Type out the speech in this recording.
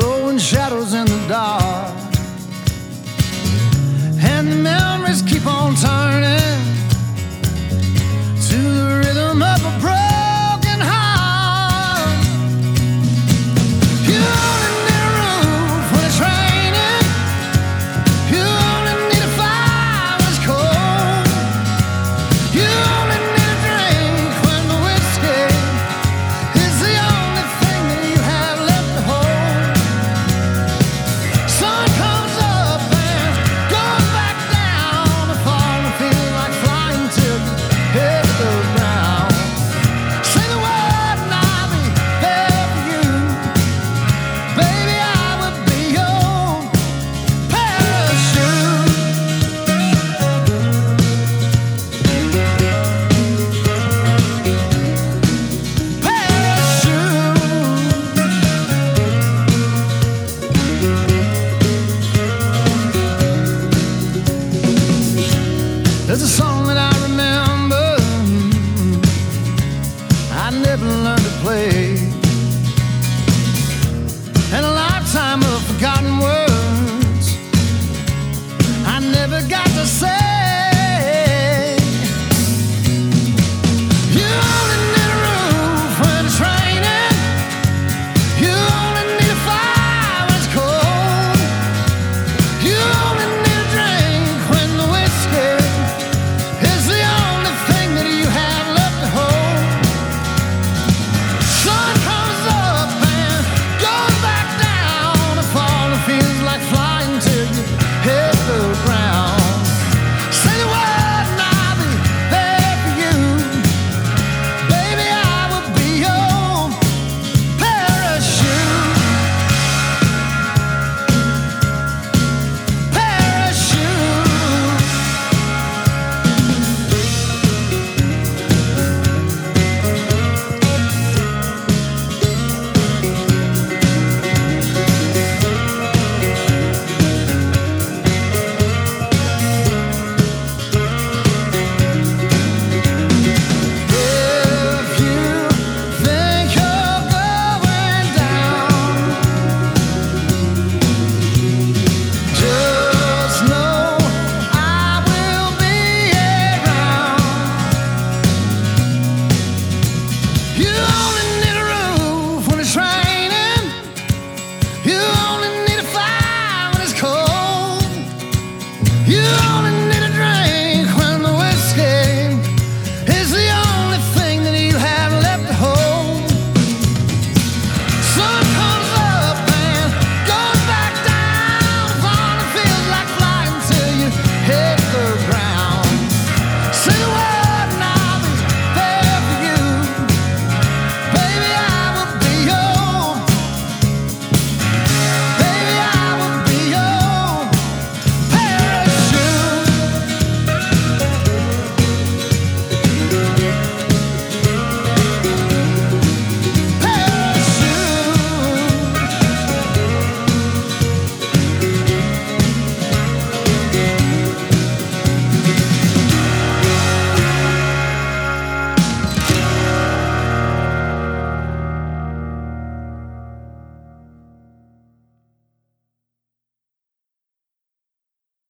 throwing shadows in the dark. And the memories keep on turning. never learned to play.